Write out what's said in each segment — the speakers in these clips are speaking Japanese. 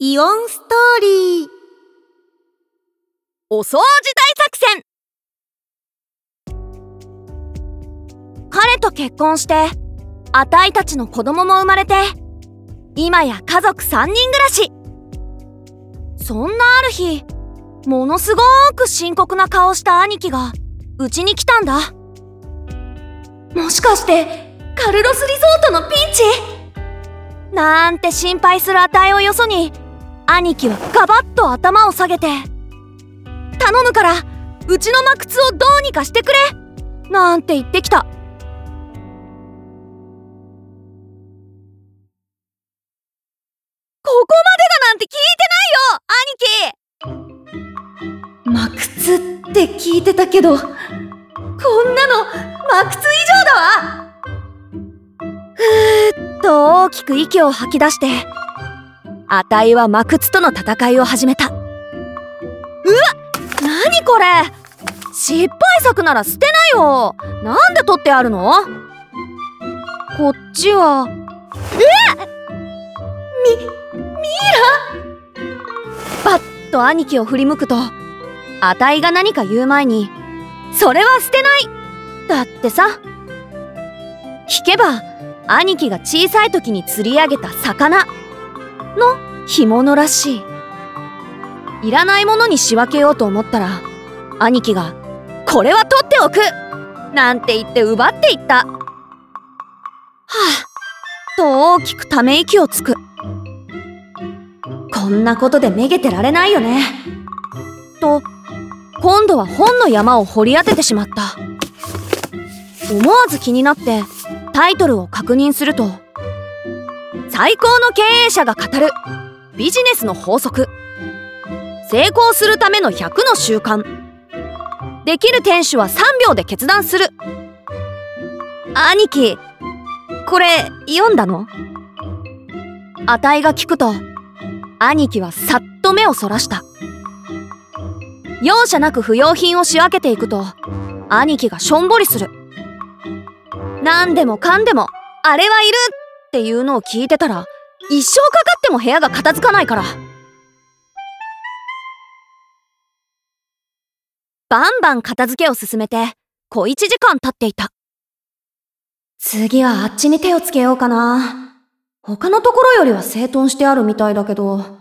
イオンストーリー。お掃除大作戦。彼と結婚してあたいたちの子供も生まれて今や家族3人暮らし。そんなある日ものすごく深刻な顔した兄貴がうちに来たんだ。もしかしてカルロスリゾートのピンチ？なんて心配するあたいをよそに兄貴はガバッと頭を下げて頼むからうちのマクツをどうにかしてくれなんて言ってきた。ここまでだなんて聞いてないよ兄貴。マクツって聞いてたけどこんなのマクツ以上だわ。ふーっと大きく息を吐き出してあたいはマクツとの戦いを始めた。うわ何これ？失敗作なら捨てなよ。なんで取ってあるの？こっちは。えみミイラ？バッと兄貴を振り向くとあたいが何か言う前にそれは捨てない！だってさ聞けば兄貴が小さい時に釣り上げた魚。の干物らしい。いらないものに仕分けようと思ったら兄貴が「これは取っておく!」なんて言って奪っていった。はあと大きくため息をつく。こんなことでめげてられないよね。と今度は本の山を掘り当ててしまった。思わず気になってタイトルを確認すると最高の経営者が語るビジネスの法則。成功するための100の習慣。できる店主は3秒で決断する。兄貴これ読んだの？あたいが聞くと兄貴はさっと目をそらした。容赦なく不要品を仕分けていくと兄貴がしょんぼりする。何でもかんでもあれはいる。っていうのを聞いてたら一生かかっても部屋が片付かないから。バンバン片付けを進めて小一時間経っていた。次はあっちに手をつけようかな。他のところよりは整頓してあるみたいだけど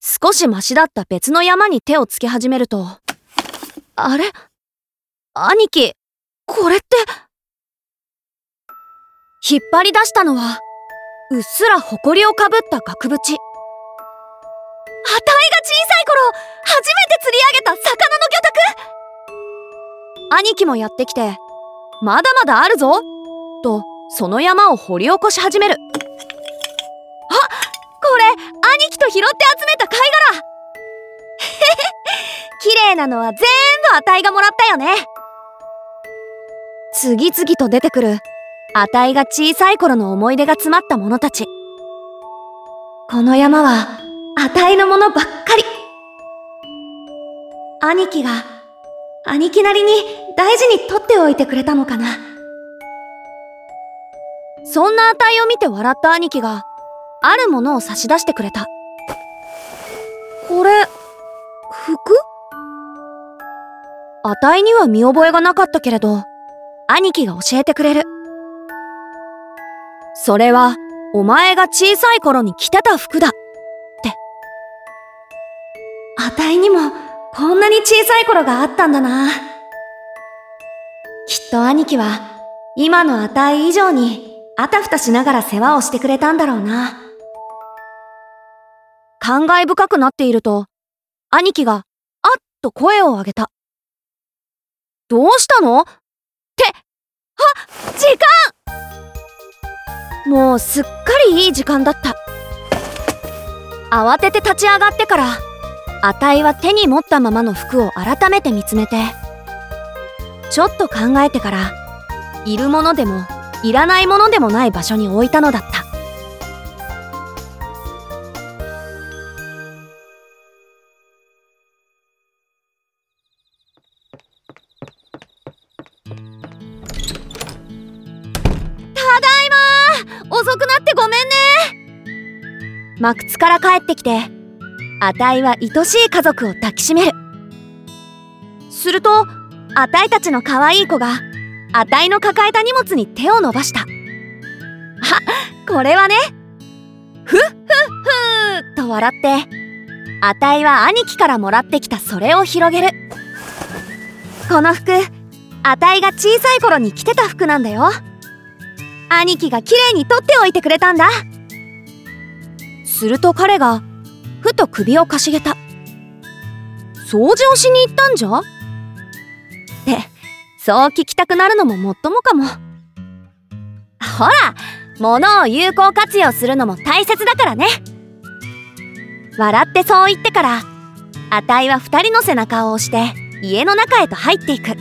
少しマシだった別の山に手をつけ始めると。あれ？兄貴これって引っ張り出したのはうっすら埃をかぶった額縁。あたいが小さい頃初めて釣り上げた魚の魚拓。兄貴もやってきてまだまだあるぞとその山を掘り起こし始める。あこれ兄貴と拾って集めた貝殻。綺麗なのは全部あたいがもらったよね。次々と出てくるあたいが小さい頃の思い出が詰まったものたち。この山はあたいのものばっかり。兄貴が兄貴なりに大事に取っておいてくれたのかな。そんなあたいを見て笑った兄貴があるものを差し出してくれた。これ服？あたいには見覚えがなかったけれど兄貴が教えてくれる。それはお前が小さい頃に着てた服だ。って。あたいにもこんなに小さい頃があったんだな。きっと兄貴は今のあたい以上にあたふたしながら世話をしてくれたんだろうな。感慨深くなっていると兄貴があっと声を上げた。どうしたの？って。あ時間もうすっかりいい時間だった。慌てて立ち上がってからあたいは手に持ったままの服を改めて見つめてちょっと考えてからいるものでもいらないものでもない場所に置いたのだった。遅くなってごめんね。マクツから帰ってきてあたいは愛しい家族を抱きしめる。するとあたいたちの可愛い子があたいの抱えた荷物に手を伸ばした。あこれはねふっふっふーと笑ってあたいは兄貴からもらってきたそれを広げる。この服あたいが小さい頃に着てた服なんだよ。兄貴が綺麗に取っておいてくれたんだ。すると彼がふと首をかしげた。掃除をしに行ったんじゃ？ってそう聞きたくなるのももっともかも。ほら物を有効活用するのも大切だからね。笑ってそう言ってからあたいは二人の背中を押して家の中へと入っていく。